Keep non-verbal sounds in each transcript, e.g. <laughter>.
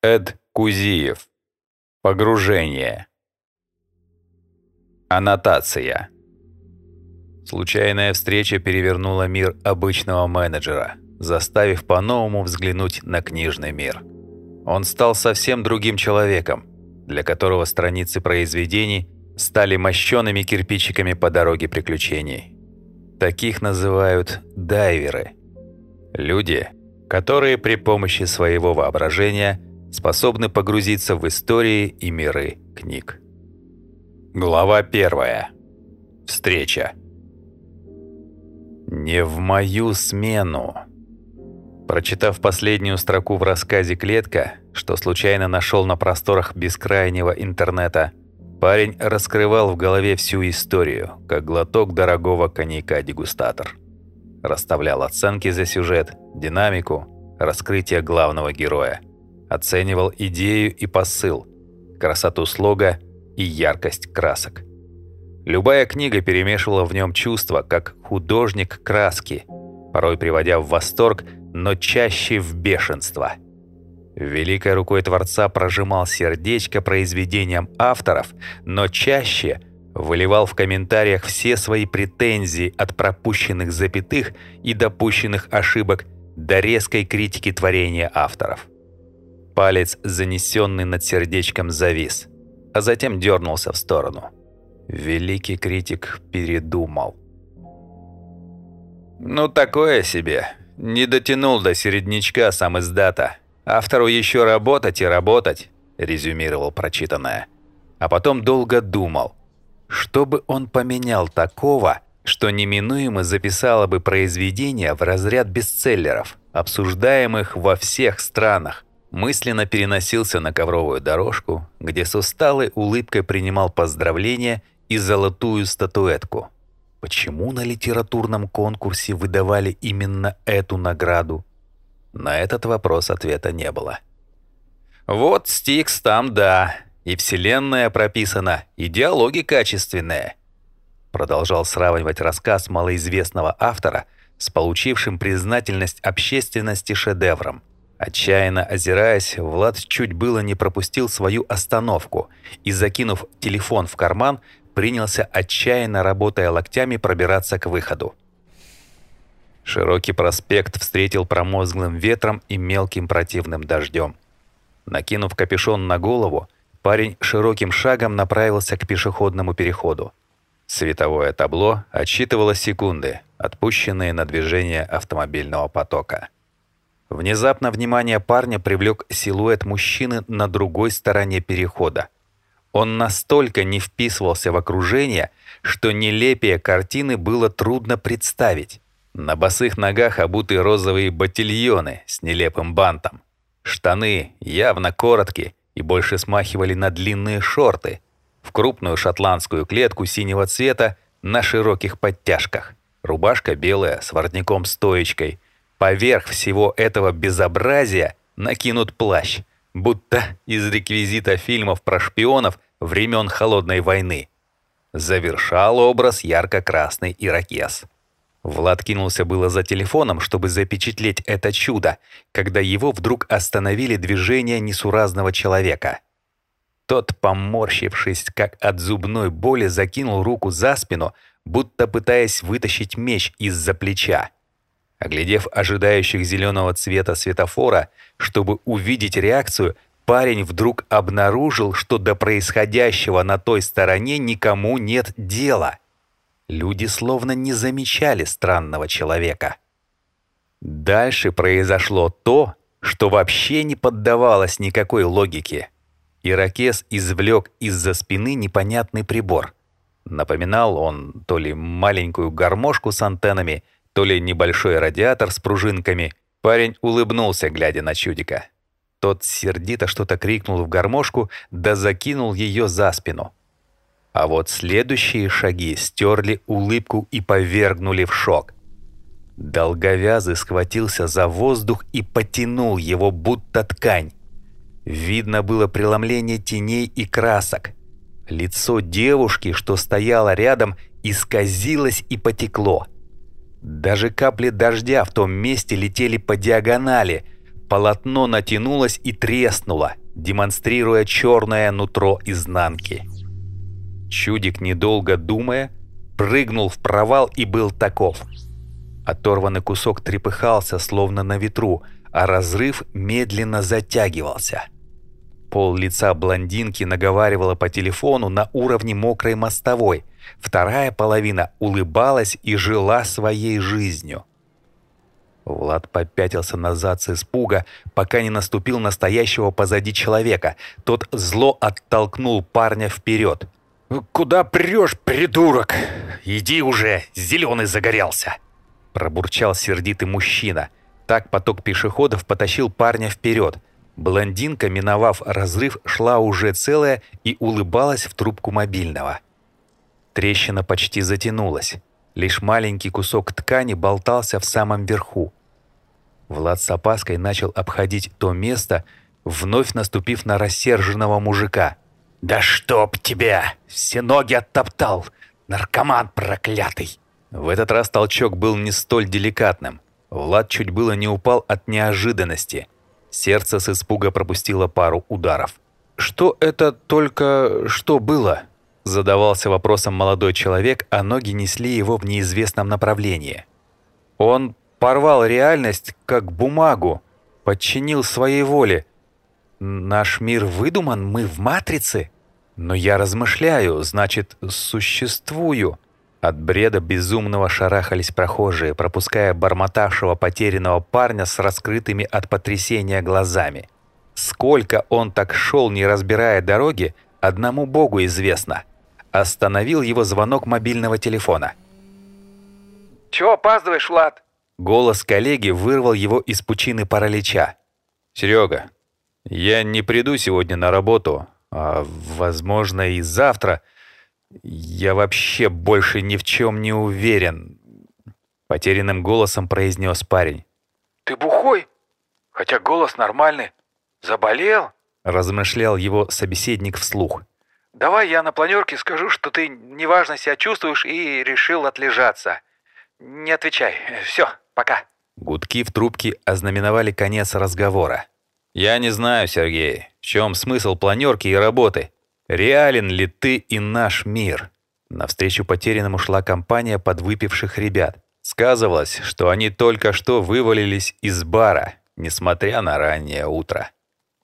Эд Кузиев. Погружение. Аннотация. Случайная встреча перевернула мир обычного менеджера, заставив по-новому взглянуть на книжный мир. Он стал совсем другим человеком, для которого страницы произведений стали мощеными кирпичиками по дороге приключений. Таких называют дайверы. Люди, которые при помощи своего воображения способны погрузиться в истории и миры книг. Глава первая. Встреча. «Не в мою смену». Прочитав последнюю строку в рассказе «Клетка», что случайно нашел на просторах бескрайнего интернета, парень раскрывал в голове всю историю, как глоток дорогого коньяка-дегустатор. Расставлял оценки за сюжет, динамику, раскрытие главного героя. Оценивал идею и посыл, красоту слога и яркость красок. Любая книга перемешивала в нем чувства, как художник краски, порой приводя в восторг, но чаще в бешенство. Великой рукой Творца прожимал сердечко произведениям авторов, но чаще выливал в комментариях все свои претензии от пропущенных запятых и допущенных ошибок до резкой критики творения авторов. Палец, занесенный над сердечком, завис, а затем дернулся в сторону – Великий критик передумал. «Ну, такое себе. Не дотянул до середнячка сам издата. Автору еще работать и работать», — резюмировал прочитанное. А потом долго думал, что бы он поменял такого, что неминуемо записало бы произведение в разряд бестселлеров, обсуждаемых во всех странах, мысленно переносился на ковровую дорожку, где с усталой улыбкой принимал поздравления и золотую статуэтку. Почему на литературном конкурсе выдавали именно эту награду? На этот вопрос ответа не было. Вот Стикс там да, и вселенная прописана, и диалоги качественные. Продолжал сравнивать рассказ малоизвестного автора с получившим признательность общественности шедевром. Отчаянно озираясь, Влад чуть было не пропустил свою остановку и, закинув телефон в карман, принялся отчаянно, работая локтями, пробираться к выходу. Широкий проспект встретил промозглым ветром и мелким противным дождем. Накинув капюшон на голову, парень широким шагом направился к пешеходному переходу. Световое табло отсчитывало секунды, отпущенные на движение автомобильного потока. Внезапно внимание парня привлек силуэт мужчины на другой стороне перехода. Он настолько не вписывался в окружение, что нелепие картины было трудно представить. На босых ногах обуты розовые ботильоны с нелепым бантом. Штаны явно короткие и больше смахивали на длинные шорты. В крупную шотландскую клетку синего цвета на широких подтяжках. Рубашка белая с воротником-стоечкой. Поверх всего этого безобразия накинут плащ – будто из реквизита фильмов про шпионов времен Холодной войны. Завершал образ ярко-красный ирокез. Влад кинулся было за телефоном, чтобы запечатлеть это чудо, когда его вдруг остановили движения несуразного человека. Тот, поморщившись, как от зубной боли, закинул руку за спину, будто пытаясь вытащить меч из-за плеча. Оглядев ожидающих зеленого цвета светофора, чтобы увидеть реакцию, парень вдруг обнаружил, что до происходящего на той стороне никому нет дела. Люди словно не замечали странного человека. Дальше произошло то, что вообще не поддавалось никакой логике. Иракес извлек из-за спины непонятный прибор. Напоминал он то ли маленькую гармошку с антеннами, то ли небольшой радиатор с пружинками. Парень улыбнулся, глядя на чудика. Тот сердито что-то крикнул в гармошку, да закинул ее за спину. А вот следующие шаги стерли улыбку и повергнули в шок. Долговязый схватился за воздух и потянул его, будто ткань. Видно было преломление теней и красок. Лицо девушки, что стояло рядом, исказилось и потекло. Даже капли дождя в том месте летели по диагонали, полотно натянулось и треснуло, демонстрируя черное нутро изнанки. Чудик, недолго думая, прыгнул в провал и был таков. Оторванный кусок трепыхался, словно на ветру, а разрыв медленно затягивался. Пол лица блондинки наговаривала по телефону на уровне мокрой мостовой. Вторая половина улыбалась и жила своей жизнью. Влад попятился назад с испуга, пока не наступил настоящего позади человека. Тот зло оттолкнул парня вперед. «Куда прешь, придурок? Иди уже, зеленый загорелся!» Пробурчал сердитый мужчина. Так поток пешеходов потащил парня вперед. Блондинка, миновав разрыв, шла уже целая и улыбалась в трубку мобильного. Трещина почти затянулась. Лишь маленький кусок ткани болтался в самом верху. Влад с опаской начал обходить то место, вновь наступив на рассерженного мужика. «Да чтоб тебя! Все ноги оттоптал! Наркоман проклятый!» В этот раз толчок был не столь деликатным. Влад чуть было не упал от неожиданности. Сердце с испуга пропустило пару ударов. «Что это только что было?» Задавался вопросом молодой человек, а ноги несли его в неизвестном направлении. Он порвал реальность как бумагу, подчинил своей воле. Наш мир выдуман, мы в матрице. Но я размышляю, значит, существую. От бреда безумного шарахались прохожие, пропуская бормотавшего потерянного парня с раскрытыми от потрясения глазами. Сколько он так шел, не разбирая дороги, одному богу известно. Остановил его звонок мобильного телефона. «Чего опаздываешь, Влад?» Голос коллеги вырвал его из пучины паралича. «Серега, я не приду сегодня на работу, а, возможно, и завтра. Я вообще больше ни в чем не уверен», — потерянным голосом произнес парень. «Ты бухой? Хотя голос нормальный. Заболел?» — размышлял его собеседник вслух. «Давай я на планерке скажу, что ты неважно себя чувствуешь и решил отлежаться. Не отвечай. Все, Пока». Гудки в трубке ознаменовали конец разговора. «Я не знаю, Сергей, в чем смысл планерки и работы? Реален ли ты и наш мир?» Навстречу потерянному шла компания подвыпивших ребят. Сказывалось, что они только что вывалились из бара, несмотря на раннее утро.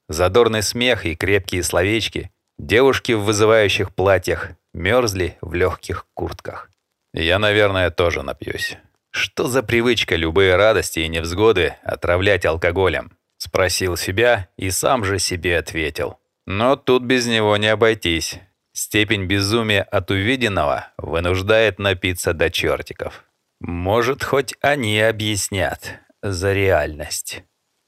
Задорный смех и крепкие словечки, девушки в вызывающих платьях мерзли в легких куртках. «Я, наверное, тоже напьюсь. Что за привычка любые радости и невзгоды отравлять алкоголем? Спросил себя и сам же себе ответил. Но тут без него не обойтись. Степень безумия от увиденного вынуждает напиться до чертиков. Может, хоть они объяснят за реальность.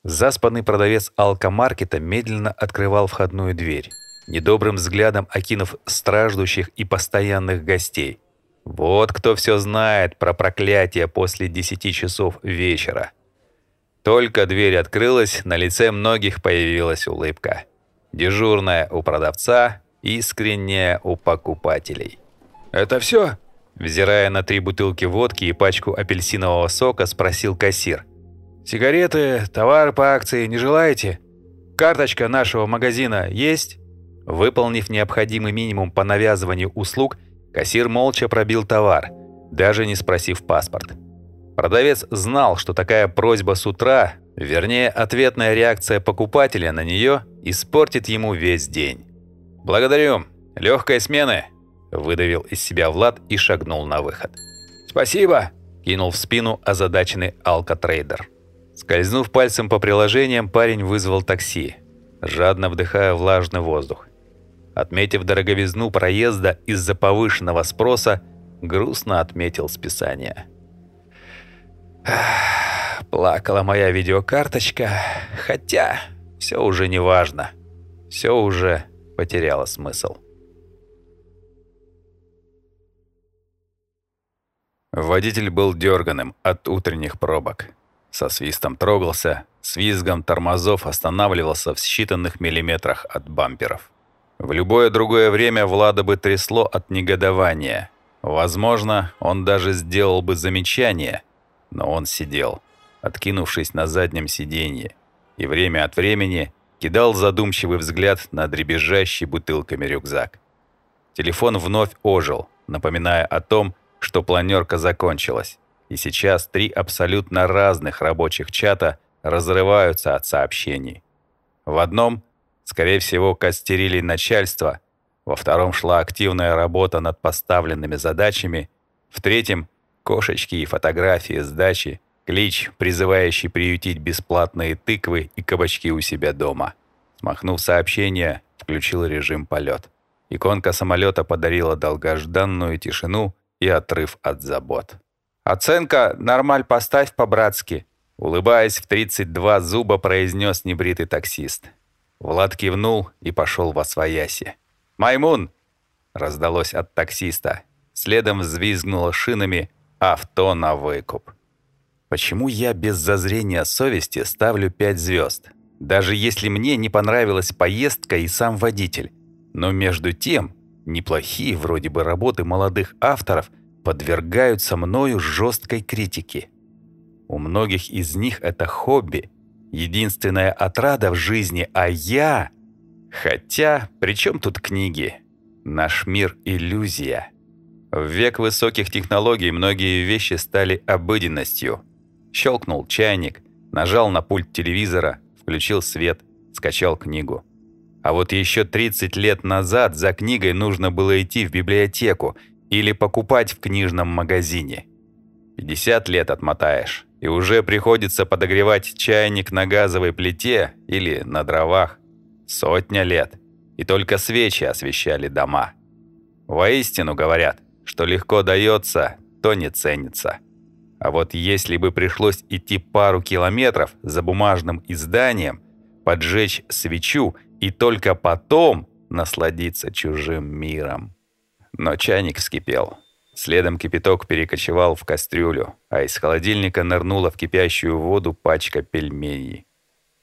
Заспанный продавец алкомаркета медленно открывал входную дверь, недобрым взглядом окинув страждущих и постоянных гостей – вот кто все знает про проклятие после десяти часов вечера. Только дверь открылась, на лице многих появилась улыбка. Дежурная у продавца, искренняя у покупателей. «Это все?» Взирая на три бутылки водки и пачку апельсинового сока, спросил кассир. «Сигареты, товары по акции не желаете? Карточка нашего магазина есть?» Выполнив необходимый минимум по навязыванию услуг, Кассир молча пробил товар, даже не спросив паспорт. Продавец знал, что такая просьба с утра, вернее, ответная реакция покупателя на нее, испортит ему весь день. «Благодарю. Легкой смены!» – выдавил из себя Влад и шагнул на выход. «Спасибо!» – кинул в спину озадаченный алкотрейдер. Скользнув пальцем по приложениям, парень вызвал такси, жадно вдыхая влажный воздух. Отметив дороговизну проезда из-за повышенного спроса, грустно отметил списание. Плакала моя видеокарточка, хотя все уже не важно. Все уже потеряло смысл. Водитель был дерганым от утренних пробок. Со свистом трогался, с визгом тормозов останавливался в считанных миллиметрах от бамперов. В любое другое время Влада бы трясло от негодования. Возможно, он даже сделал бы замечание, но он сидел, откинувшись на заднем сиденье, и время от времени кидал задумчивый взгляд на дребезжащий бутылками рюкзак. Телефон вновь ожил, напоминая о том, что планерка закончилась, и сейчас три абсолютно разных рабочих чата разрываются от сообщений. В одном, скорее всего, костерили начальство, во втором шла активная работа над поставленными задачами, в третьем — кошечки и фотографии с дачи, клич, призывающий приютить бесплатные тыквы и кабачки у себя дома. Смахнув сообщение, включил режим полет. Иконка самолета подарила долгожданную тишину и отрыв от забот. «Оценка нормаль поставь по-братски», улыбаясь в 32 зуба, произнес небритый таксист. Влад кивнул и пошел во свояси. «Маймун!» — раздалось от таксиста. Следом взвизгнуло шинами авто на выкуп. Почему я без зазрения совести ставлю 5 звезд? Даже если мне не понравилась поездка и сам водитель. Но между тем, неплохие вроде бы работы молодых авторов подвергаются мною жесткой критике. У многих из них это хобби, единственная отрада в жизни, а я... Хотя, при чем тут книги? Наш мир — иллюзия. В век высоких технологий многие вещи стали обыденностью. Щелкнул чайник, нажал на пульт телевизора, включил свет, скачал книгу. А вот еще 30 лет назад за книгой нужно было идти в библиотеку или покупать в книжном магазине. 50 лет отмотаешь, и уже приходится подогревать чайник на газовой плите или на дровах. Сотня лет, и только свечи освещали дома. Воистину говорят, что легко дается, то не ценится. А вот если бы пришлось идти пару километров за бумажным изданием, поджечь свечу и только потом насладиться чужим миром. Но чайник вскипел. Следом кипяток перекочевал в кастрюлю, а из холодильника нырнула в кипящую воду пачка пельменей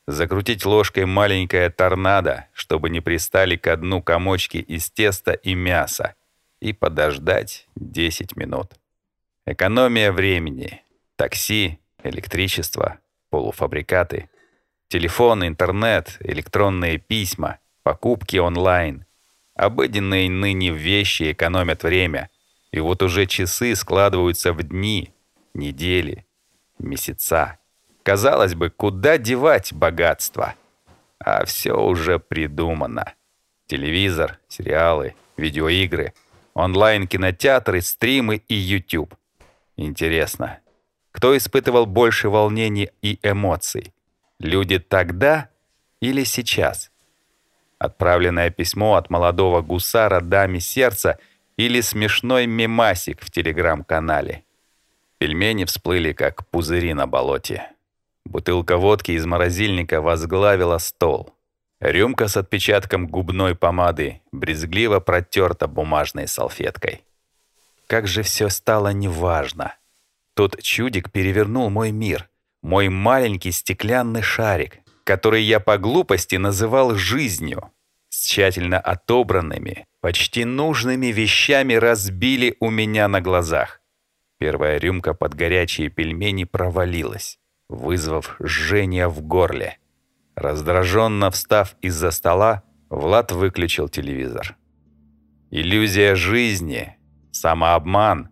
закрутить ложкой маленькое торнадо, чтобы не пристали к дну комочки из теста и мяса, и подождать 10 минут. Экономия времени. Такси, электричество, полуфабрикаты, телефон, интернет, электронные письма, покупки онлайн. Обыденные ныне вещи экономят время, и вот уже часы складываются в дни, недели, месяца. Казалось бы, куда девать богатство? А все уже придумано. Телевизор, сериалы, видеоигры, онлайн-кинотеатры, стримы и YouTube. Интересно, кто испытывал больше волнений и эмоций? Люди тогда или сейчас? Отправленное письмо от молодого гусара даме сердца или смешной мемасик в телеграм-канале? Пельмени всплыли, как пузыри на болоте. Бутылка водки из морозильника возглавила стол. Рюмка с отпечатком губной помады брезгливо протерта бумажной салфеткой. Как же все стало неважно. Тот чудик перевернул мой мир, мой маленький стеклянный шарик, который я по глупости называл жизнью. С тщательно отобранными, почти нужными вещами разбили у меня на глазах. Первая рюмка под горячие пельмени провалилась вызвав жжение в горле. Раздраженно встав из-за стола, Влад выключил телевизор. Иллюзия жизни, самообман.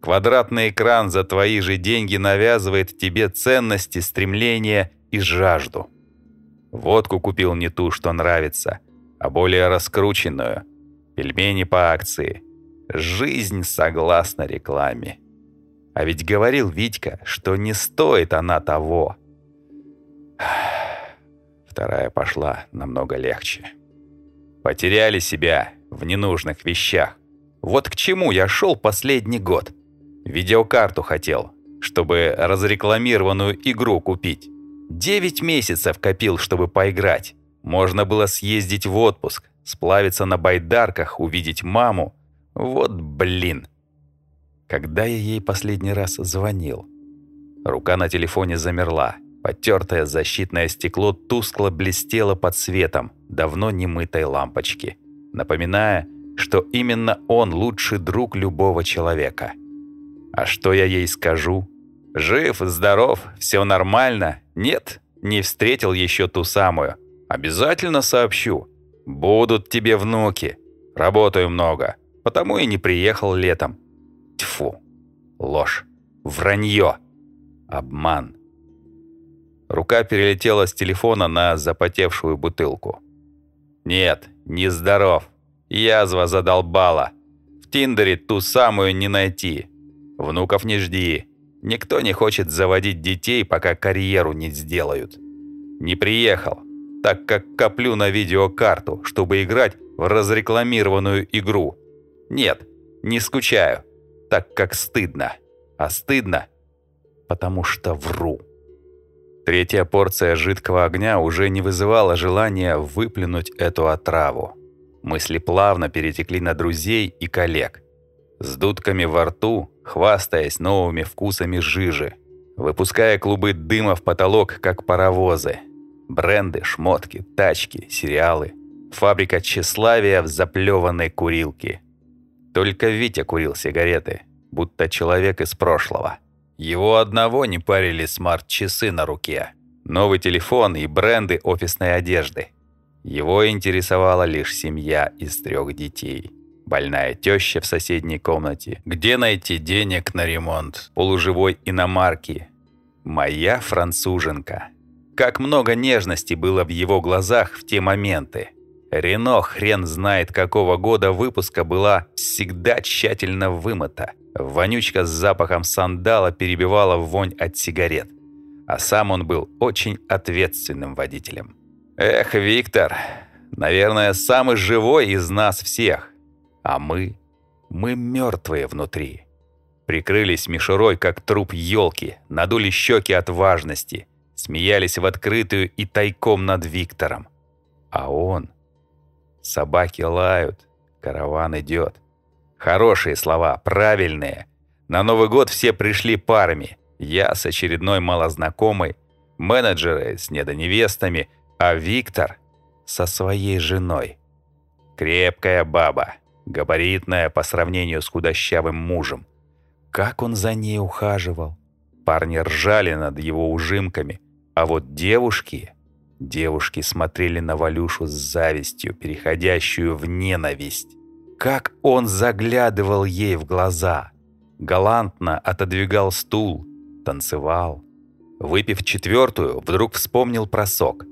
Квадратный экран за твои же деньги навязывает тебе ценности, стремления и жажду. Водку купил не ту, что нравится, а более раскрученную. Пельмени по акции. Жизнь согласно рекламе. А ведь говорил Витька, что не стоит она того. <sighs> Вторая пошла намного легче. Потеряли себя в ненужных вещах. Вот к чему я шел последний год. Видеокарту хотел, чтобы разрекламированную игру купить. Девять месяцев копил, чтобы поиграть. Можно было съездить в отпуск, сплавиться на байдарках, увидеть маму. Вот блин. Когда я ей последний раз звонил? Рука на телефоне замерла. Потертое защитное стекло тускло блестело под светом давно немытой лампочки, напоминая, что именно он лучший друг любого человека. А что я ей скажу? Жив, здоров, все нормально? Нет? Не встретил еще ту самую. Обязательно сообщу. Будут тебе внуки. Работаю много, потому и не приехал летом. Тьфу. Ложь. Вранье. Обман. Рука перелетела с телефона на запотевшую бутылку. Нет, не здоров. Язва задолбала. В Тиндере ту самую не найти. Внуков не жди. Никто не хочет заводить детей, пока карьеру не сделают. Не приехал, так как коплю на видеокарту, чтобы играть в разрекламированную игру. Нет, не скучаю, так как стыдно. А стыдно, потому что вру. Третья порция жидкого огня уже не вызывала желания выплюнуть эту отраву. Мысли плавно перетекли на друзей и коллег. С дудками во рту, хвастаясь новыми вкусами жижи, выпуская клубы дыма в потолок, как паровозы. Бренды, шмотки, тачки, сериалы. Фабрика тщеславия в заплеванной курилке. Только Витя курил сигареты, будто человек из прошлого. Его одного не парили смарт-часы на руке, новый телефон и бренды офисной одежды. Его интересовала лишь семья из трех детей. Больная теща в соседней комнате. Где найти денег на ремонт полуживой иномарки? Моя француженка. Как много нежности было в его глазах в те моменты. Рено хрен знает какого года выпуска была всегда тщательно вымыта. Вонючка с запахом сандала перебивала вонь от сигарет. А сам он был очень ответственным водителем. Эх, Виктор, наверное, самый живой из нас всех. А мы, мы мертвые внутри. Прикрылись мишурой, как труп елки, надули щеки от важности, смеялись в открытую и тайком над Виктором. А он... Собаки лают, караван идет. Хорошие слова, правильные. На Новый год все пришли парами. Я с очередной малознакомой, менеджеры с недоневестами, а Виктор со своей женой. Крепкая баба, габаритная по сравнению с худощавым мужем. Как он за ней ухаживал. Парни ржали над его ужимками, а вот девушки... Девушки смотрели на Валюшу с завистью, переходящую в ненависть. Как он заглядывал ей в глаза. Галантно отодвигал стул, танцевал. Выпив четвертую, вдруг вспомнил про сок.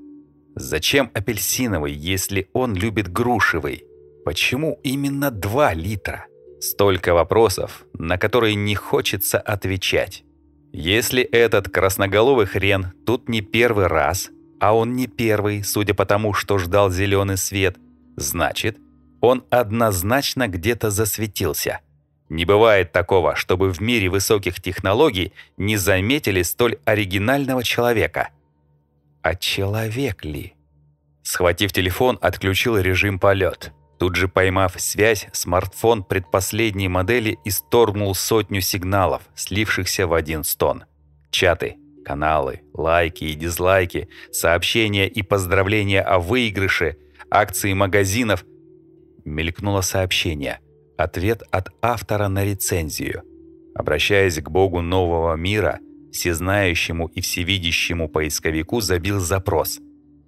Зачем апельсиновый, если он любит грушевый? Почему именно два литра? Столько вопросов, на которые не хочется отвечать. Если этот красноголовый хрен тут не первый раз, а он не первый, судя по тому, что ждал зеленый свет, значит, он однозначно где-то засветился. Не бывает такого, чтобы в мире высоких технологий не заметили столь оригинального человека. А человек ли? Схватив телефон, отключил режим полет. Тут же поймав связь, смартфон предпоследней модели исторгнул сотню сигналов, слившихся в один стон. Чаты, каналы, лайки и дизлайки, сообщения и поздравления о выигрыше, акции магазинов, мелькнуло сообщение. Ответ от автора на рецензию. Обращаясь к богу нового мира, всезнающему и всевидящему поисковику забил запрос.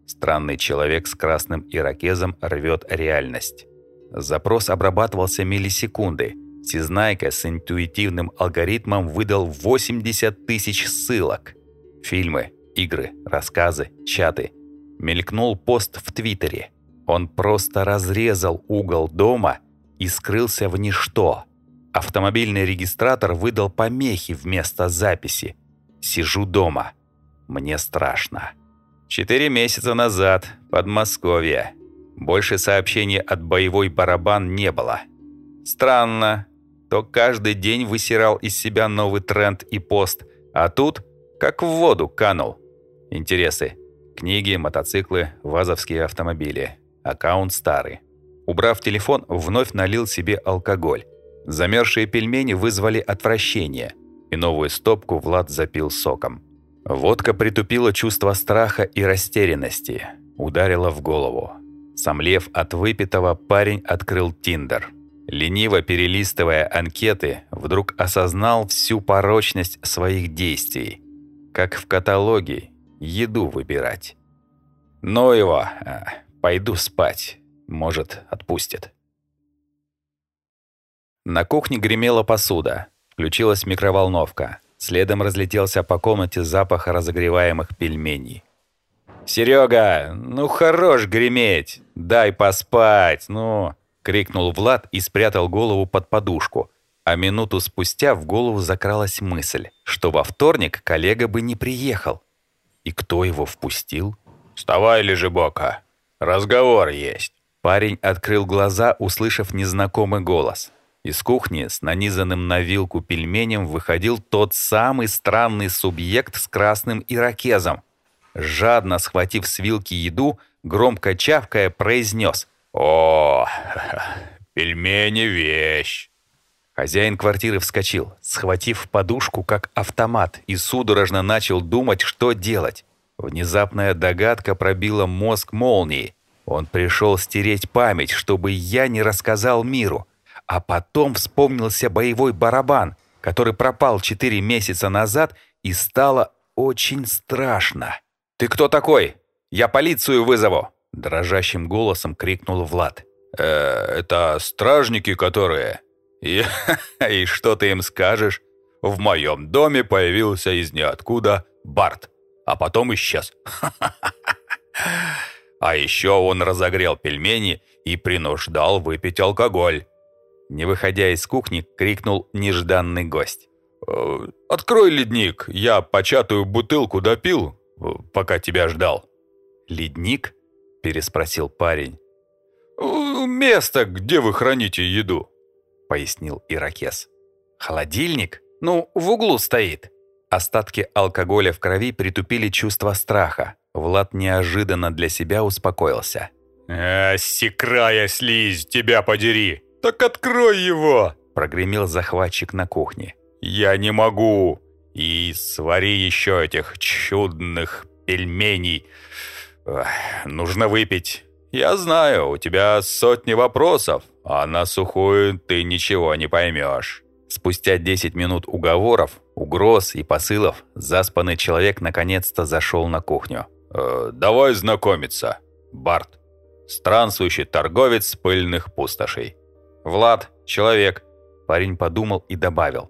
Странный человек с красным ирокезом рвет реальность. Запрос обрабатывался миллисекунды. Всезнайка с интуитивным алгоритмом выдал 80 тысяч ссылок. Фильмы, игры, рассказы, чаты. Мелькнул пост в Твиттере. Он просто разрезал угол дома и скрылся в ничто. Автомобильный регистратор выдал помехи вместо записи. «Сижу дома. Мне страшно». Четыре месяца назад, Подмосковье. Больше сообщений от боевой барабан не было. Странно. То каждый день высирал из себя новый тренд и пост, а тут как в воду канул. Интересы. Книги, мотоциклы, вазовские автомобили. Аккаунт старый. Убрав телефон, вновь налил себе алкоголь. Замерзшие пельмени вызвали отвращение, и новую стопку Влад запил соком. Водка притупила чувство страха и растерянности, ударила в голову. Сомлев от выпитого, парень открыл Тиндер. Лениво перелистывая анкеты, вдруг осознал всю порочность своих действий. Как в каталоге, еду выбирать. Ну его, а, пойду спать, может, отпустит. На кухне гремела посуда, включилась микроволновка. Следом разлетелся по комнате запах разогреваемых пельменей. «Серега, ну хорош греметь! Дай поспать, ну!» — крикнул Влад и спрятал голову под подушку. А минуту спустя в голову закралась мысль, что во вторник коллега бы не приехал. И кто его впустил? «Вставай, Лежебока, разговор есть». Парень открыл глаза, услышав незнакомый голос. Из кухни с нанизанным на вилку пельменем выходил тот самый странный субъект с красным ирокезом. Жадно схватив с вилки еду, громко чавкая, произнес «О, <laughs> пельмени вещь!» Хозяин квартиры вскочил, схватив подушку как автомат, и судорожно начал думать, что делать. Внезапная догадка пробила мозг молнией. Он пришел стереть память, чтобы я не рассказал миру. А потом вспомнился боевой барабан, который пропал четыре месяца назад, и стало очень страшно. «Ты кто такой? Я полицию вызову!» Дрожащим голосом крикнул Влад. «Э, «Это стражники, которые...» И, <laughs> «И что ты им скажешь? В моем доме появился из ниоткуда Барт, а потом исчез. <laughs> А еще он разогрел пельмени и принуждал выпить алкоголь. Не выходя из кухни, крикнул нежданный гость. «Э, «Открой ледник, я початую бутылку допил, пока тебя ждал». «Ледник?» – переспросил парень. «Место, где вы храните еду», – пояснил Иракес. «Холодильник? Ну, в углу стоит». Остатки алкоголя в крови притупили чувство страха. Влад неожиданно для себя успокоился. «А, секрая слизь, тебя подери! Так открой его!» Прогремел захватчик на кухне. «Я не могу! И свари еще этих чудных пельменей. Эх, нужно выпить. Я знаю, у тебя сотни вопросов, а на сухую ты ничего не поймешь». Спустя 10 минут уговоров, угроз и посылов, заспанный человек наконец-то зашел на кухню. «Э, «Давай знакомиться. Барт. Странствующий торговец пыльных пустошей». «Влад, человек». Парень подумал и добавил.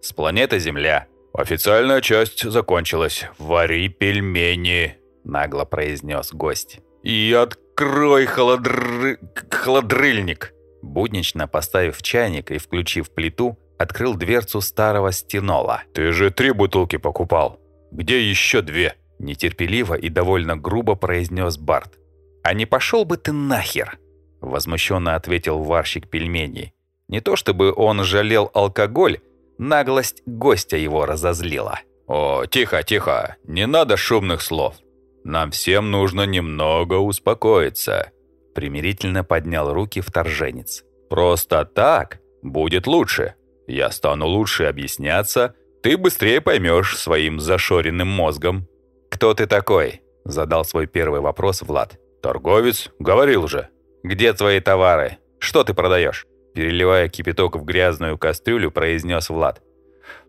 «С планеты Земля. «Официальная часть закончилась. Вари пельмени», — нагло произнес гость. «И открой холодры... холодрыльник». Буднично поставив чайник и включив плиту, открыл дверцу старого стенола. «Ты же три бутылки покупал. Где еще две?» Нетерпеливо и довольно грубо произнес Барт. «А не пошел бы ты нахер!» Возмущенно ответил варщик пельменей. Не то чтобы он жалел алкоголь, Наглость гостя его разозлила. «О, тихо, тихо, не надо шумных слов. Нам всем нужно немного успокоиться», примирительно поднял руки вторженец. «Просто так будет лучше. Я стану лучше объясняться, ты быстрее поймешь своим зашоренным мозгом». «Кто ты такой?» – задал свой первый вопрос Влад. «Торговец, говорил же». «Где твои товары? Что ты продаешь?» Переливая кипяток в грязную кастрюлю, произнес Влад.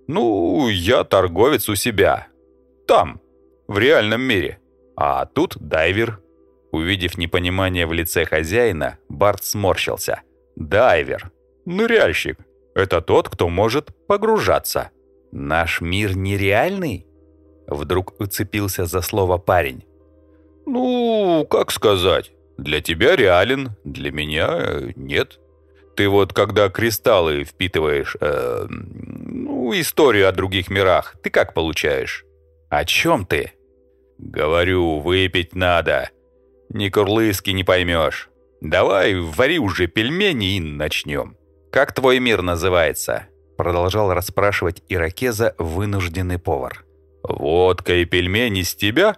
«Ну, я торговец у себя. Там, в реальном мире. А тут дайвер». Увидев непонимание в лице хозяина, Барт сморщился. «Дайвер. Ныряльщик. Это тот, кто может погружаться». «Наш мир нереальный?» Вдруг уцепился за слово парень. «Ну, как сказать. Для тебя реален, для меня нет». Ты вот когда кристаллы впитываешь, э, ну, историю о других мирах, ты как получаешь? О чем ты? Говорю, выпить надо. Ни курлыски не поймешь. Давай, вари уже пельмени и начнем. Как твой мир называется? Продолжал расспрашивать иракеза вынужденный повар. Водка и пельмени с тебя?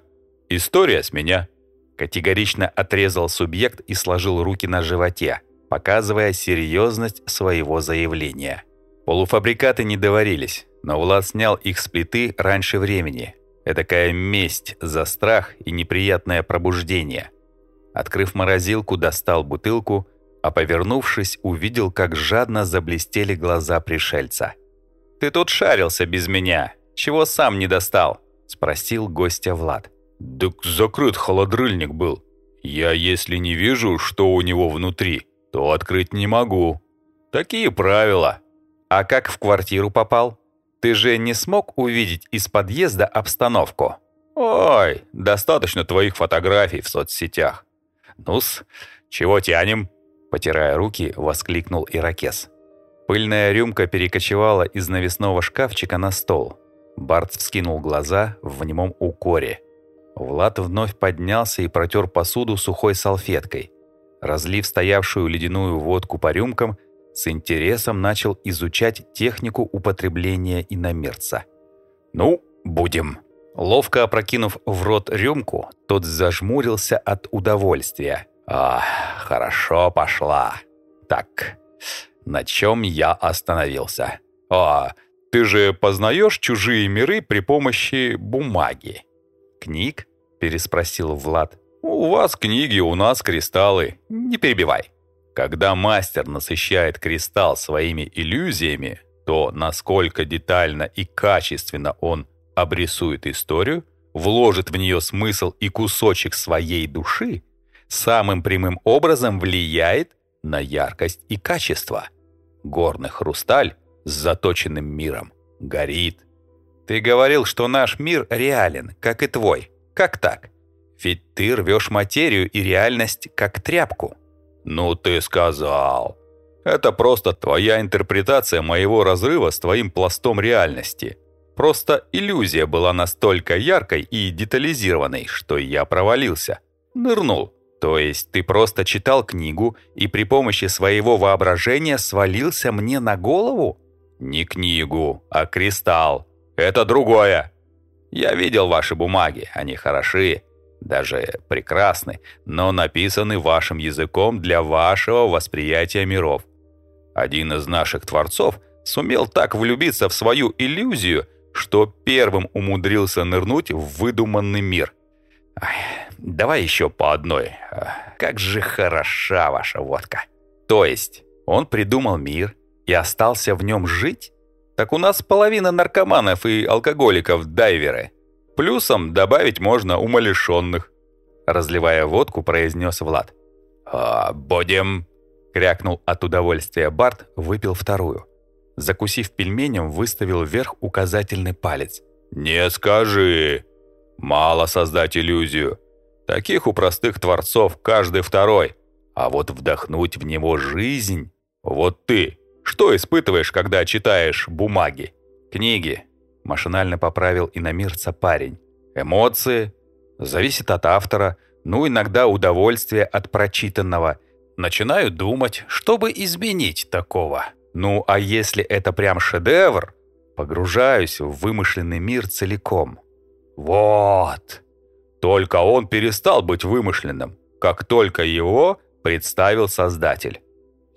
История с меня. Категорично отрезал субъект и сложил руки на животе, показывая серьезность своего заявления. Полуфабрикаты не доварились, но Влад снял их с плиты раньше времени. Эдакая месть за страх и неприятное пробуждение. Открыв морозилку, достал бутылку, а повернувшись, увидел, как жадно заблестели глаза пришельца. «Ты тут шарился без меня. Чего сам не достал?» – спросил гостя Влад. Так закрыт холодрыльник был. Я, если не вижу, что у него внутри, то открыть не могу. Такие правила. А как в квартиру попал? Ты же не смог увидеть из подъезда обстановку? Ой, достаточно твоих фотографий в соцсетях. Ну-с, чего тянем? Потирая руки, воскликнул Иракес. Пыльная рюмка перекочевала из навесного шкафчика на стол. Барт вскинул глаза в немом укоре. Влад вновь поднялся и протер посуду сухой салфеткой. Разлив стоявшую ледяную водку по рюмкам, с интересом начал изучать технику употребления иномерца. «Ну, будем». Ловко опрокинув в рот рюмку, тот зажмурился от удовольствия. «А, хорошо пошла. Так, на чем я остановился? А, ты же познаешь чужие миры при помощи бумаги?» «Книг?» – переспросил Влад. «У вас книги, у нас кристаллы. Не перебивай». Когда мастер насыщает кристалл своими иллюзиями, то насколько детально и качественно он обрисует историю, вложит в нее смысл и кусочек своей души, самым прямым образом влияет на яркость и качество. Горный хрусталь с заточенным миром горит. Ты говорил, что наш мир реален, как и твой. Как так? Ведь ты рвешь материю и реальность как тряпку. «Ну ты сказал. Это просто твоя интерпретация моего разрыва с твоим пластом реальности. Просто иллюзия была настолько яркой и детализированной, что я провалился. Нырнул. То есть ты просто читал книгу и при помощи своего воображения свалился мне на голову? Не книгу, а кристалл. Это другое. Я видел ваши бумаги, они хороши даже прекрасны, но написаны вашим языком для вашего восприятия миров. Один из наших творцов сумел так влюбиться в свою иллюзию, что первым умудрился нырнуть в выдуманный мир. Ай, давай еще по одной. Как же хороша ваша водка. То есть он придумал мир и остался в нем жить? Так у нас половина наркоманов и алкоголиков дайверы. Плюсом добавить можно умалишенных. Разливая водку, произнес Влад. «А, «Будем...» — крякнул от удовольствия Барт, выпил вторую. Закусив пельменем, выставил вверх указательный палец. «Не скажи! Мало создать иллюзию. Таких у простых творцов каждый второй. А вот вдохнуть в него жизнь... Вот ты, что испытываешь, когда читаешь бумаги?» «Книги», Машинально поправил иномирца парень. Эмоции. Зависит от автора. Ну, иногда удовольствие от прочитанного. Начинаю думать, чтобы изменить такого. Ну, а если это прям шедевр, погружаюсь в вымышленный мир целиком. Вот. Только он перестал быть вымышленным, как только его представил Создатель.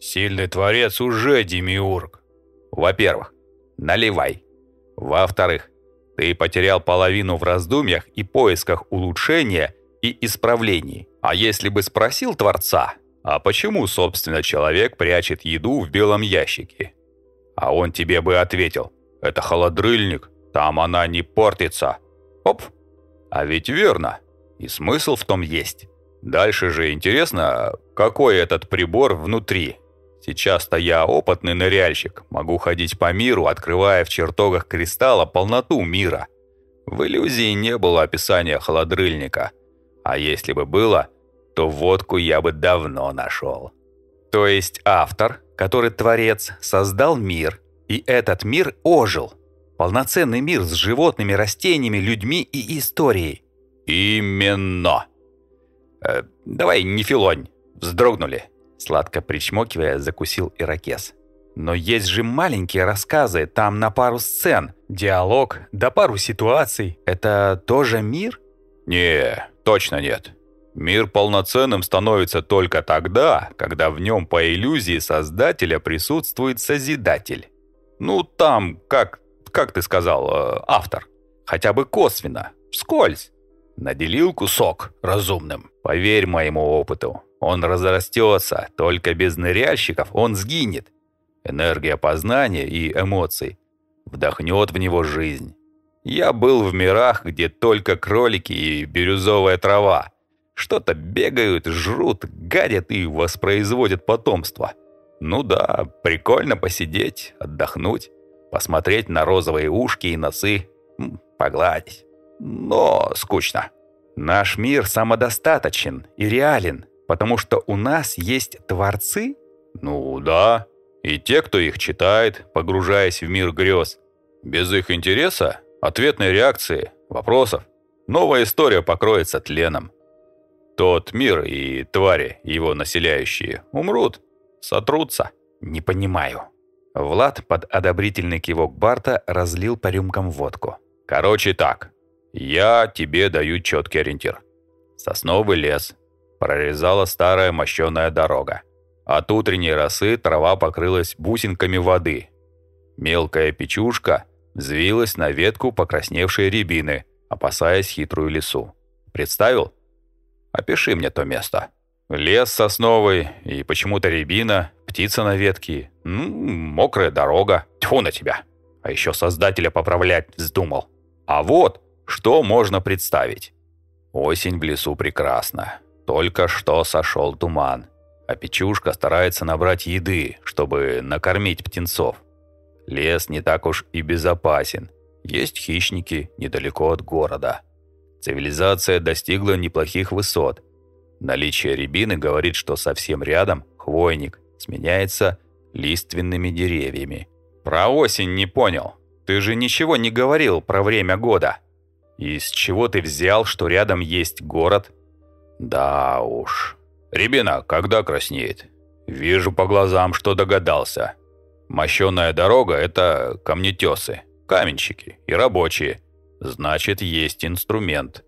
Сильный Творец уже демиург. Во-первых, наливай. Во-вторых, ты потерял половину в раздумьях и поисках улучшения и исправлений. А если бы спросил Творца, а почему, собственно, человек прячет еду в белом ящике? А он тебе бы ответил, это холодрыльник, там она не портится. Оп! А ведь верно. И смысл в том есть. Дальше же интересно, какой этот прибор внутри. Сейчас-то я опытный ныряльщик, могу ходить по миру, открывая в чертогах кристалла полноту мира. В иллюзии не было описания холодрыльника. А если бы было, то водку я бы давно нашел. То есть автор, который творец, создал мир, и этот мир ожил. Полноценный мир с животными, растениями, людьми и историей. Именно. Э, давай не филонь. Вздрогнули. Сладко причмокивая, закусил ирокез. Но есть же маленькие рассказы, там на пару сцен, диалог, да пару ситуаций. Это тоже мир? Не, точно нет. Мир полноценным становится только тогда, когда в нем по иллюзии Создателя присутствует Созидатель. Ну, там, как, как ты сказал, э, автор. Хотя бы косвенно, вскользь. Наделил кусок разумным. Поверь моему опыту, он разрастется, только без ныряльщиков он сгинет. Энергия познания и эмоций вдохнет в него жизнь. Я был в мирах, где только кролики и бирюзовая трава. Что-то бегают, жрут, гадят и воспроизводят потомство. Ну да, прикольно посидеть, отдохнуть, посмотреть на розовые ушки и носы, погладить. Но скучно. Наш мир самодостаточен и реален, потому что у нас есть творцы? Ну да, и те, кто их читает, погружаясь в мир грез. Без их интереса, ответной реакции, вопросов, новая история покроется тленом. Тот мир и твари, его населяющие, умрут, сотрутся. Не понимаю. Влад под одобрительный кивок Барта разлил по рюмкам водку. Короче так, я тебе даю четкий ориентир. Сосновый лес. Прорезала старая мощеная дорога. От утренней росы трава покрылась бусинками воды. Мелкая печушка взвилась на ветку покрасневшей рябины, опасаясь хитрую лису. Представил? Опиши мне то место. Лес сосновый и почему-то рябина, птица на ветке, ну, мокрая дорога. Тьфу на тебя. А еще создателя поправлять вздумал. А вот, что можно представить. Осень в лесу прекрасна. Только что сошел туман. А печушка старается набрать еды, чтобы накормить птенцов. Лес не так уж и безопасен. Есть хищники недалеко от города. Цивилизация достигла неплохих высот. Наличие рябины говорит, что совсем рядом хвойник сменяется лиственными деревьями. Про осень не понял. Ты же ничего не говорил про время года. Из чего ты взял, что рядом есть город? Да уж. Рябина когда краснеет? Вижу по глазам, что догадался. Мощеная дорога – это камнетесы, каменщики и рабочие. Значит, есть инструмент.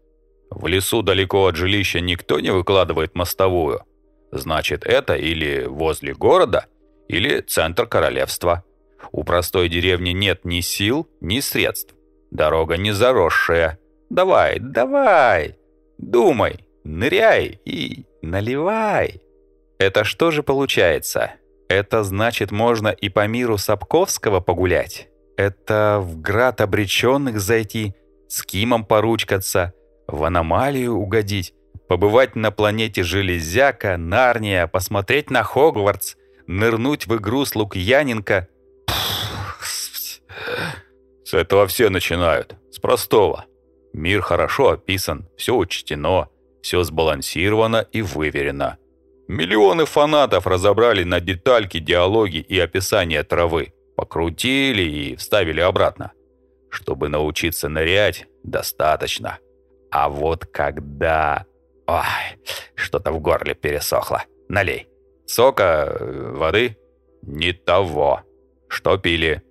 В лесу далеко от жилища никто не выкладывает мостовую. Значит, это или возле города, или центр королевства. У простой деревни нет ни сил, ни средств. Дорога не заросшая. Давай, давай, думай, ныряй и наливай. Это что же получается? Это значит, можно и по миру Сапковского погулять? Это в град обреченных зайти, с Кимом поручкаться, в аномалию угодить, побывать на планете Железяка, Нарния, посмотреть на Хогвартс, нырнуть в игру с Лукьяненко. С этого все начинают, с простого. Мир хорошо описан, все учтено, все сбалансировано и выверено. Миллионы фанатов разобрали на детальки диалоги и описание травы, покрутили и вставили обратно. Чтобы научиться нырять, достаточно. А вот когда... Ой, что-то в горле пересохло. Налей. Сока, воды? Не того. Что пили?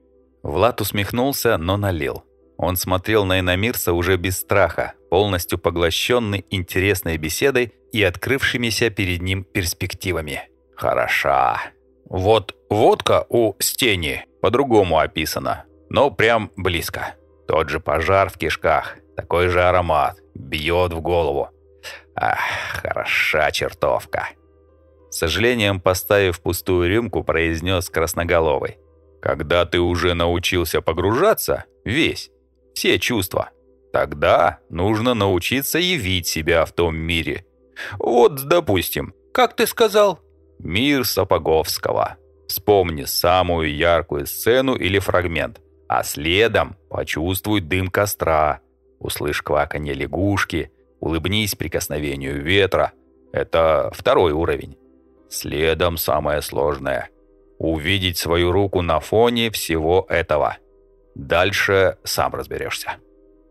Влад усмехнулся, но налил. Он смотрел на иномирца уже без страха, полностью поглощенный интересной беседой и открывшимися перед ним перспективами. «Хороша. Вот водка у Стени по-другому описана, но прям близко. Тот же пожар в кишках, такой же аромат, бьет в голову. Ах, хороша чертовка!» С сожалением, поставив пустую рюмку, произнес Красноголовый. «Когда ты уже научился погружаться, весь, все чувства. Тогда нужно научиться явить себя в том мире. Вот, допустим, как ты сказал? Мир Сапоговского. Вспомни самую яркую сцену или фрагмент, а следом почувствуй дым костра, услышь кваканье лягушки, улыбнись прикосновению ветра. Это второй уровень. Следом самое сложное – увидеть свою руку на фоне всего этого – Дальше сам разберешься.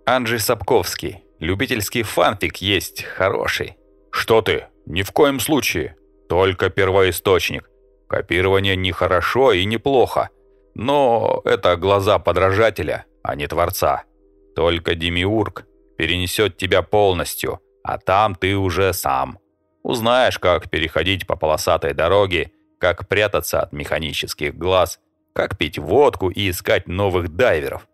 Анджей Сапковский. Любительский фанфик есть хороший. Что ты? Ни в коем случае. Только первоисточник. Копирование не хорошо и не плохо. Но это глаза подражателя, а не творца. Только Демиург перенесет тебя полностью, а там ты уже сам. Узнаешь, как переходить по полосатой дороге, как прятаться от механических глаз – как пить водку и искать новых дайверов.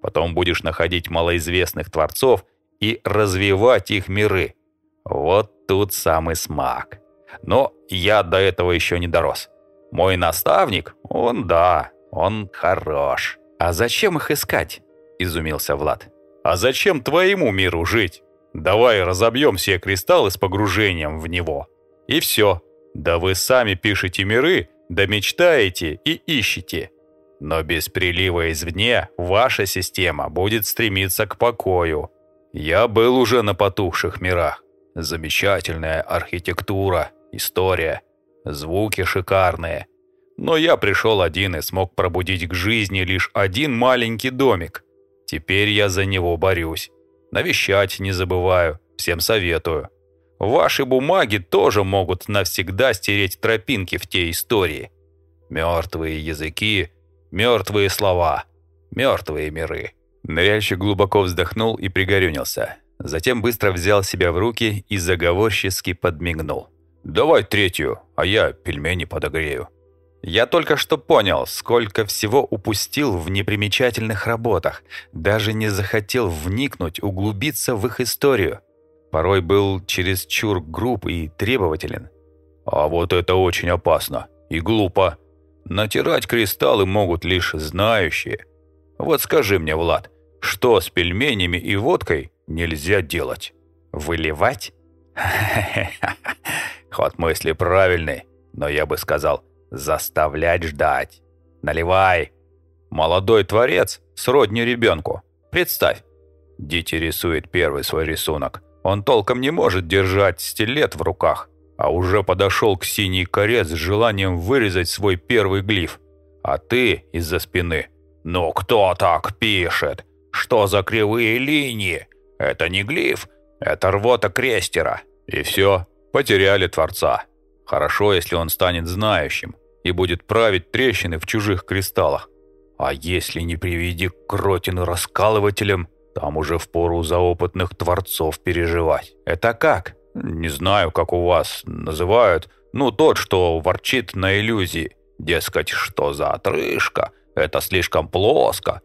Потом будешь находить малоизвестных творцов и развивать их миры. Вот тут самый смак. Но я до этого еще не дорос. Мой наставник, он да, он хорош. А зачем их искать? Изумился Влад. А зачем твоему миру жить? Давай разобьем все кристаллы с погружением в него. И все. Да вы сами пишете миры, да мечтаете и ищете. Но без прилива извне ваша система будет стремиться к покою. Я был уже на потухших мирах. Замечательная архитектура, история, звуки шикарные. Но я пришел один и смог пробудить к жизни лишь один маленький домик. Теперь я за него борюсь. Навещать не забываю, всем советую. Ваши бумаги тоже могут навсегда стереть тропинки в те истории. Мертвые языки, мертвые слова, мертвые миры. Ныряльщик глубоко вздохнул и пригорюнился. Затем быстро взял себя в руки и заговорчески подмигнул. «Давай третью, а я пельмени подогрею». Я только что понял, сколько всего упустил в непримечательных работах. Даже не захотел вникнуть, углубиться в их историю. Порой был чересчур груб и требователен. А вот это очень опасно и глупо. Натирать кристаллы могут лишь знающие. Вот скажи мне, Влад, что с пельменями и водкой нельзя делать? Выливать? <laughs> Ход мысли правильный, но я бы сказал, заставлять ждать. Наливай. Молодой творец сродни ребенку. Представь, Дити рисует первый свой рисунок. Он толком не может держать стилет в руках, а уже подошел к синей коре с желанием вырезать свой первый глиф. А ты из-за спины «Ну кто так пишет? Что за кривые линии? Это не глиф, это рвота крестера». И все, потеряли Творца. Хорошо, если он станет знающим и будет править трещины в чужих кристаллах. А если не приведи к ротину раскалывателям, там уже впору за опытных творцов переживать. Это как? Не знаю, как у вас называют. Ну, тот, что ворчит на иллюзии. Дескать, что за отрыжка – это слишком плоско.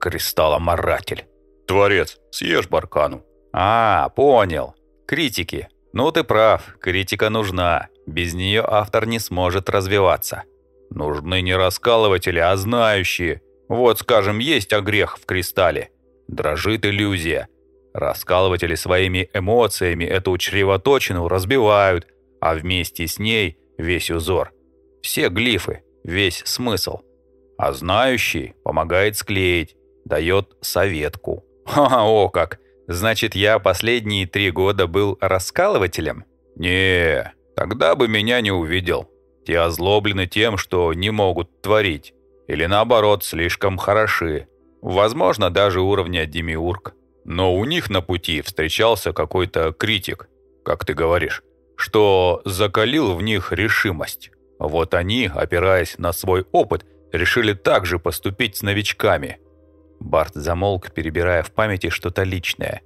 Кристалломоратель. Творец, съешь баркану. А, понял. Критики. Ну ты прав, критика нужна. Без нее автор не сможет развиваться. Нужны не раскалыватели, а знающие. Вот, скажем, есть огрех в кристалле. Дрожит иллюзия. Раскалыватели своими эмоциями эту чревоточину разбивают, а вместе с ней весь узор. Все глифы, весь смысл а знающий помогает склеить, дает советку. <laughs> Ха, о как! Значит, я последние три года был раскалывателем? Не, тогда бы меня не увидел. Те озлоблены тем, что не могут творить. Или наоборот, слишком хороши. Возможно, даже уровня демиург. Но у них на пути встречался какой-то критик, как ты говоришь, что закалил в них решимость. Вот они, опираясь на свой опыт, решили также поступить с новичками. Барт замолк, перебирая в памяти что-то личное.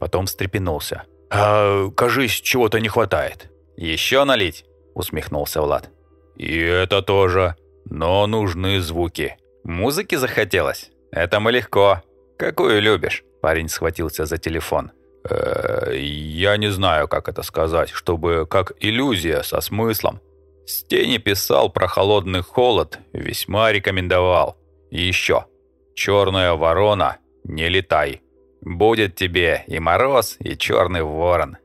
Потом встрепенулся. «А, кажись, чего-то не хватает». «Еще налить?» – усмехнулся Влад. «И это тоже. Но нужны звуки». «Музыки захотелось? Это мы легко. Какую любишь?» Парень схватился за телефон. «Э, «Я не знаю, как это сказать, чтобы как иллюзия со смыслом. Стени писал про холодный холод, весьма рекомендовал. И еще. Черная ворона, не летай. Будет тебе и мороз, и черный ворон.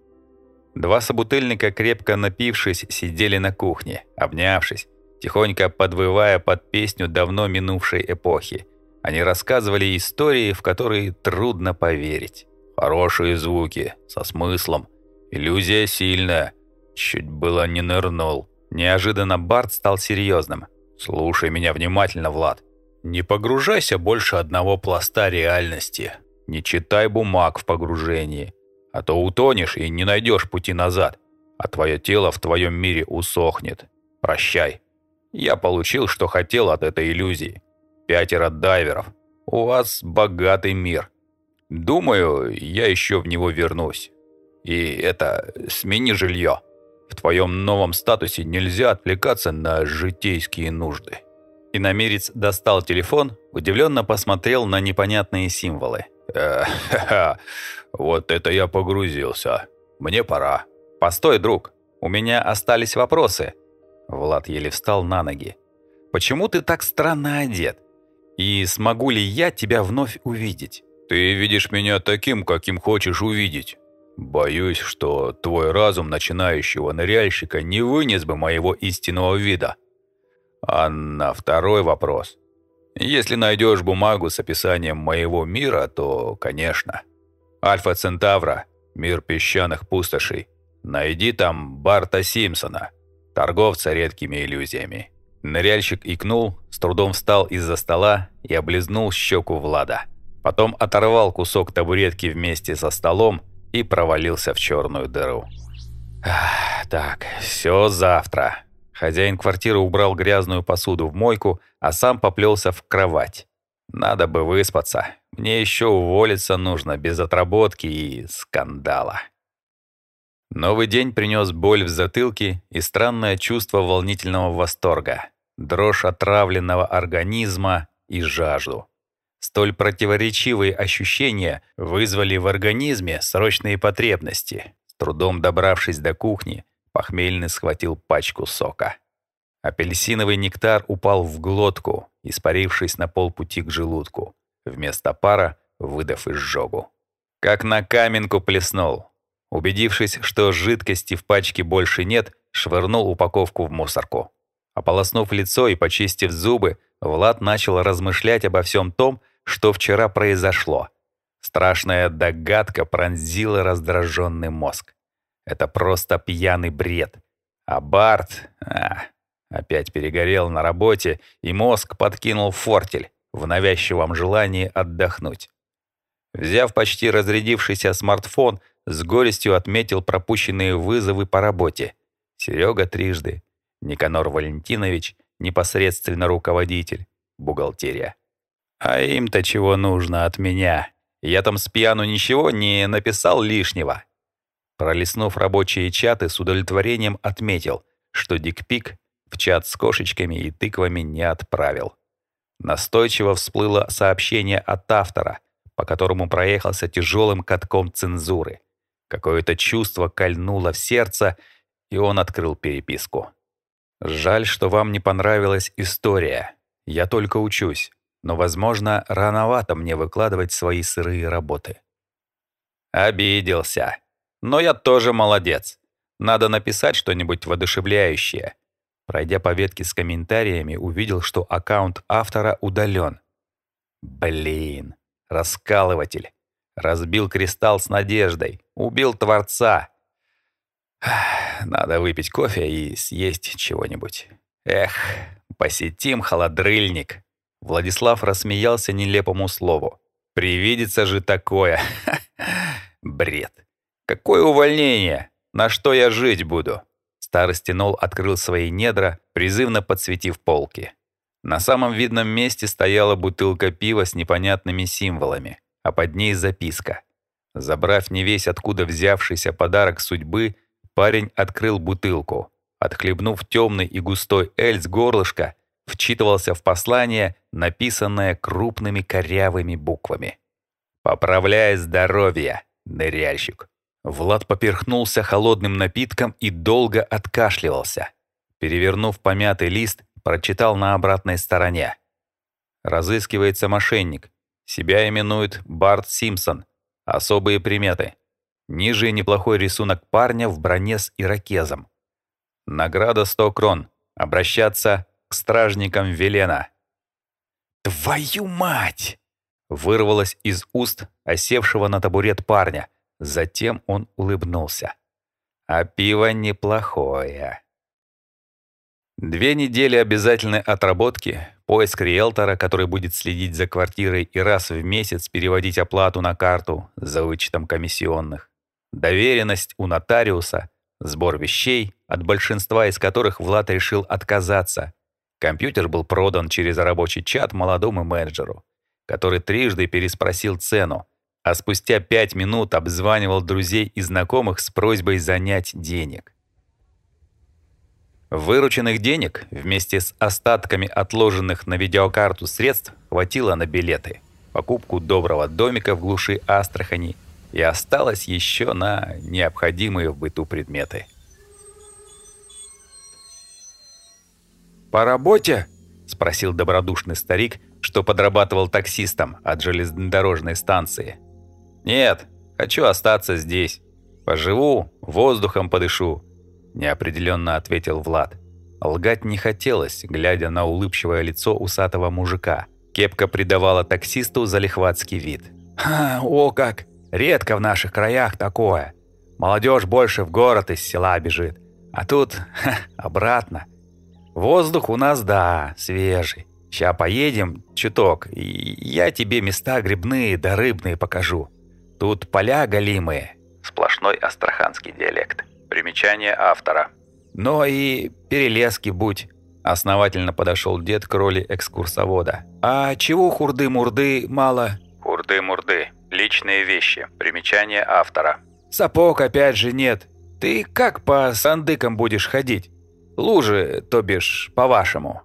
Два собутыльника, крепко напившись, сидели на кухне, обнявшись, тихонько подвывая под песню давно минувшей эпохи. Они рассказывали истории, в которые трудно поверить. Хорошие звуки, со смыслом. Иллюзия сильная. Чуть было не нырнул. Неожиданно Барт стал серьезным. «Слушай меня внимательно, Влад. Не погружайся больше одного пласта реальности. Не читай бумаг в погружении. А то утонешь и не найдешь пути назад. А твое тело в твоем мире усохнет. Прощай. Я получил, что хотел от этой иллюзии. Пятеро дайверов. У вас богатый мир. Думаю, я еще в него вернусь. И это, смени жилье». В твоем новом статусе нельзя отвлекаться на житейские нужды». Иномерец достал телефон, удивленно посмотрел на непонятные символы. Э, вот это я погрузился. Мне пора». «Постой, друг, у меня остались вопросы». Влад еле встал на ноги. «Почему ты так странно одет? И смогу ли я тебя вновь увидеть? Ты видишь меня таким, каким хочешь увидеть. Боюсь, что твой разум начинающего ныряльщика не вынес бы моего истинного вида. А на второй вопрос. Если найдешь бумагу с описанием моего мира, то, конечно. Альфа Центавра, мир песчаных пустошей. Найди там Барта Симпсона, торговца редкими иллюзиями. Ныряльщик икнул, с трудом встал из-за стола и облизнул щеку Влада. Потом оторвал кусок табуретки вместе со столом и провалился в черную дыру. «Так, все завтра». Хозяин квартиры убрал грязную посуду в мойку, а сам поплелся в кровать. «Надо бы выспаться. Мне еще уволиться нужно без отработки и скандала». Новый день принес боль в затылке и странное чувство волнительного восторга, дрожь отравленного организма и жажду. Столь противоречивые ощущения вызвали в организме срочные потребности. С трудом добравшись до кухни, похмельный схватил пачку сока. Апельсиновый нектар упал в глотку, испарившись на полпути к желудку, вместо пара выдав изжогу. Как на каменку плеснул, Убедившись, что жидкости в пачке больше нет, швырнул упаковку в мусорку. Ополоснув лицо и почистив зубы, Влад начал размышлять обо всем том, что вчера произошло. Страшная догадка пронзила раздраженный мозг. Это просто пьяный бред. А Барт... А, опять перегорел на работе, и мозг подкинул фортель в навязчивом желании отдохнуть. Взяв почти разрядившийся смартфон, с горестью отметил пропущенные вызовы по работе. Серега трижды, Никанор Валентинович, непосредственно руководитель, бухгалтерия. А им-то чего нужно от меня? Я там с пьяну ничего не написал лишнего. Пролистнув рабочие чаты, с удовлетворением отметил, что дикпик в чат с кошечками и тыквами не отправил. Настойчиво всплыло сообщение от автора, по которому проехался тяжелым катком цензуры. Какое-то чувство кольнуло в сердце, и он открыл переписку. «Жаль, что вам не понравилась история. Я только учусь, но, возможно, рановато мне выкладывать свои сырые работы». Обиделся. Но я тоже молодец. Надо написать что-нибудь воодушевляющее. Пройдя по ветке с комментариями, увидел, что аккаунт автора удален. Блин, раскалыватель. Разбил кристалл с надеждой. Убил Творца. Надо выпить кофе и съесть чего-нибудь. Эх, посетим холодрыльник. Владислав рассмеялся нелепому слову. Привидится же такое. <laughs> Бред. Какое увольнение? На что я жить буду? Старый стенол открыл свои недра, призывно подсветив полки. На самом видном месте стояла бутылка пива с непонятными символами а под ней записка. Забрав не весь откуда взявшийся подарок судьбы, парень открыл бутылку. Отхлебнув темный и густой эль с горлышка, вчитывался в послание, написанное крупными корявыми буквами. «Поправляй здоровье, ныряльщик». Влад поперхнулся холодным напитком и долго откашливался. Перевернув помятый лист, прочитал на обратной стороне. Разыскивается мошенник, себя именует Барт Симпсон. Особые приметы. Ниже неплохой рисунок парня в броне с ирокезом. Награда 100 крон. Обращаться к стражникам Велена. «Твою мать!» Вырвалось из уст осевшего на табурет парня. Затем он улыбнулся. «А пиво неплохое». Две недели обязательной отработки, поиск риэлтора, который будет следить за квартирой и раз в месяц переводить оплату на карту за вычетом комиссионных, доверенность у нотариуса, сбор вещей, от большинства из которых Влад решил отказаться. Компьютер был продан через рабочий чат молодому менеджеру, который трижды переспросил цену, а спустя пять минут обзванивал друзей и знакомых с просьбой занять денег. Вырученных денег вместе с остатками отложенных на видеокарту средств хватило на билеты, покупку доброго домика в глуши Астрахани и осталось еще на необходимые в быту предметы. «По работе?» — спросил добродушный старик, что подрабатывал таксистом от железнодорожной станции. «Нет, хочу остаться здесь. Поживу, воздухом подышу», – неопределенно ответил Влад. Лгать не хотелось, глядя на улыбчивое лицо усатого мужика. Кепка придавала таксисту залихватский вид. «О как! Редко в наших краях такое. Молодежь больше в город из села бежит. А тут ха, обратно. Воздух у нас, да, свежий. Ща поедем чуток, и я тебе места грибные да рыбные покажу. Тут поля голимые. Сплошной астраханский диалект. Примечание автора. Но и перелески будь. Основательно подошел дед к роли экскурсовода. «А чего хурды-мурды мало?» «Хурды-мурды. Личные вещи. Примечание автора». «Сапог опять же нет. Ты как по сандыкам будешь ходить? Лужи, то бишь, по-вашему?»